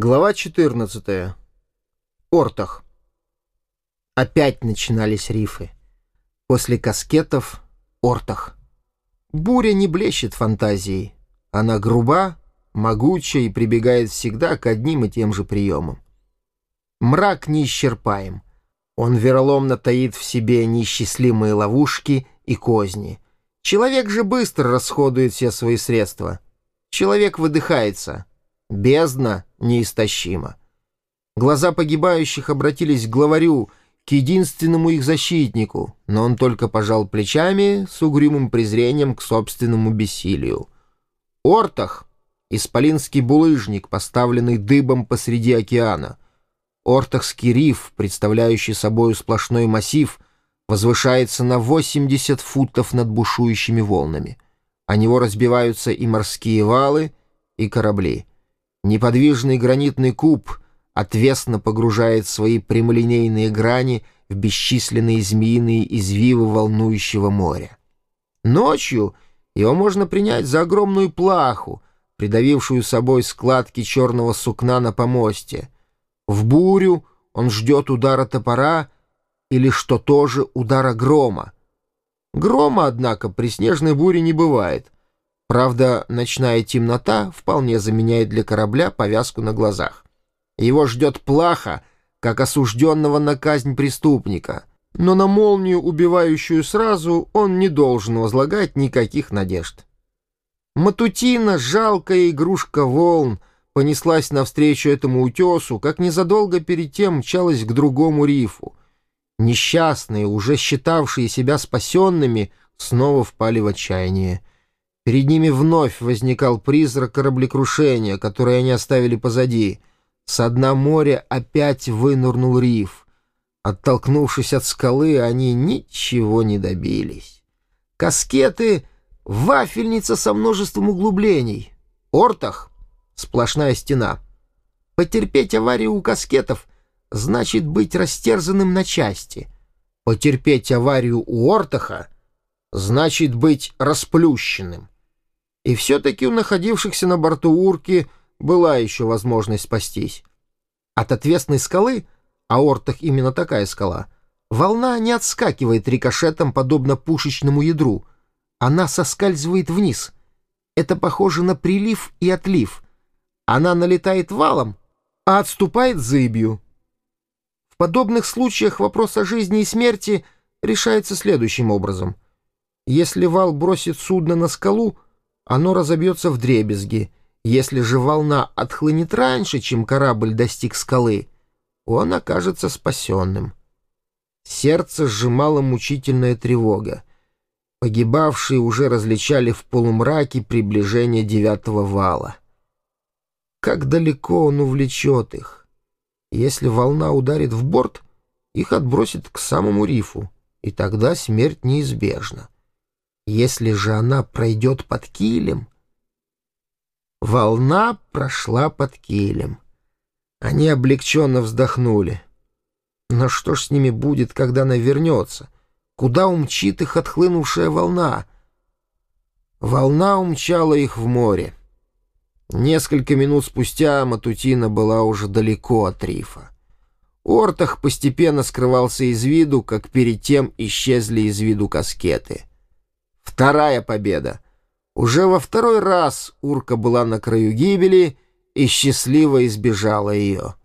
Глава 14. Ортах. Опять начинались рифы. После каскетов — Ортах. Буря не блещет фантазией. Она груба, могуча и прибегает всегда к одним и тем же приемам. Мрак неисчерпаем. Он вероломно таит в себе неисчислимые ловушки и козни. Человек же быстро расходует все свои средства. Человек выдыхается — Бездна неистощима. Глаза погибающих обратились к главарю, к единственному их защитнику, но он только пожал плечами с угрюмым презрением к собственному бессилию. Ортах — исполинский булыжник, поставленный дыбом посреди океана. Ортахский риф, представляющий собой сплошной массив, возвышается на 80 футов над бушующими волнами. О него разбиваются и морские валы, и корабли. Неподвижный гранитный куб отвесно погружает свои прямолинейные грани в бесчисленные змеиные извивы волнующего моря. Ночью его можно принять за огромную плаху, придавившую собой складки черного сукна на помосте. В бурю он ждет удара топора или, что тоже, удара грома. Грома, однако, при снежной буре не бывает — Правда, ночная темнота вполне заменяет для корабля повязку на глазах. Его ждет плаха, как осужденного на казнь преступника, но на молнию, убивающую сразу, он не должен возлагать никаких надежд. Матутина, жалкая игрушка волн, понеслась навстречу этому утесу, как незадолго перед тем мчалась к другому рифу. Несчастные, уже считавшие себя спасенными, снова впали в отчаяние. Перед ними вновь возникал призрак кораблекрушения, который они оставили позади. С дна моря опять вынурнул риф. Оттолкнувшись от скалы, они ничего не добились. Каскеты — вафельница со множеством углублений. Ортах — сплошная стена. Потерпеть аварию у каскетов — значит быть растерзанным на части. Потерпеть аварию у Ортаха — значит быть расплющенным. И все-таки у находившихся на борту урки была еще возможность спастись. От отвесной скалы, а Ортах именно такая скала, волна не отскакивает рикошетом, подобно пушечному ядру. Она соскальзывает вниз. Это похоже на прилив и отлив. Она налетает валом, а отступает зыбью. В подобных случаях вопрос о жизни и смерти решается следующим образом. Если вал бросит судно на скалу, оно разобьется в дребезги. Если же волна отхлынет раньше, чем корабль достиг скалы, он окажется спасенным. Сердце сжимала мучительная тревога. Погибавшие уже различали в полумраке приближение девятого вала. Как далеко он увлечет их? Если волна ударит в борт, их отбросит к самому рифу, и тогда смерть неизбежна. Если же она пройдет под килем... Волна прошла под килем. Они облегченно вздохнули. Но что ж с ними будет, когда она вернется? Куда умчит их отхлынувшая волна? Волна умчала их в море. Несколько минут спустя Матутина была уже далеко от рифа. Ортах постепенно скрывался из виду, как перед тем исчезли из виду каскеты. Вторая победа. Уже во второй раз урка была на краю гибели и счастливо избежала ее.